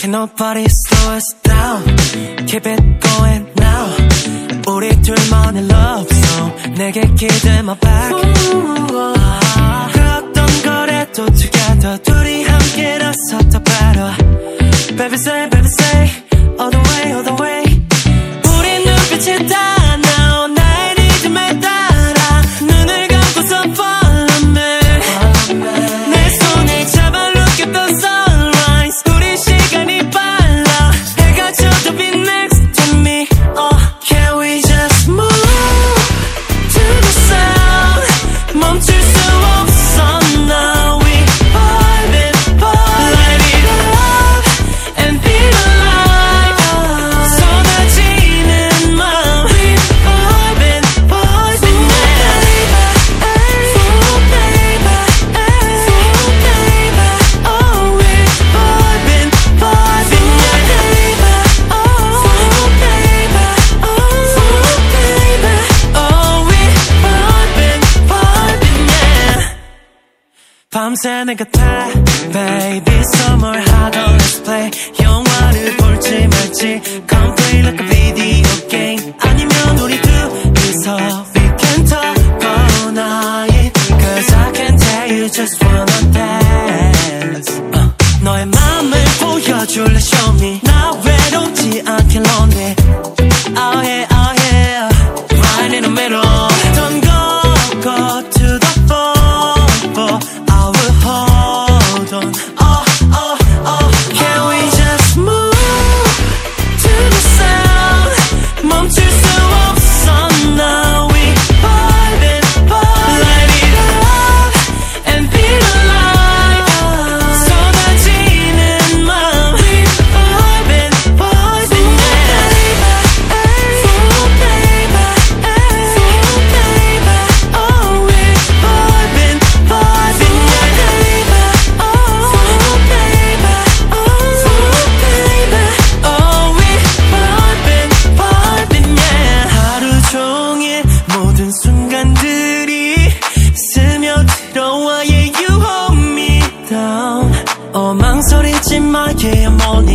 Can nobody slow us down Keep it going now 우리 둘만의 love song 내게 기대 my back 그 어떤 거래도 together 둘이 함께라서 더 better Baby say baby say all the way all the way 밤새 내가 타 Baby summer 하던 Let's play 영화를 볼지 말지 Come play like a video game 아니면 우리 둘이서 We can talk all night Cause I can tell you just wanna dance uh, 너의 맘을 보여줄래 show me 망설이지 마 yeah I'm on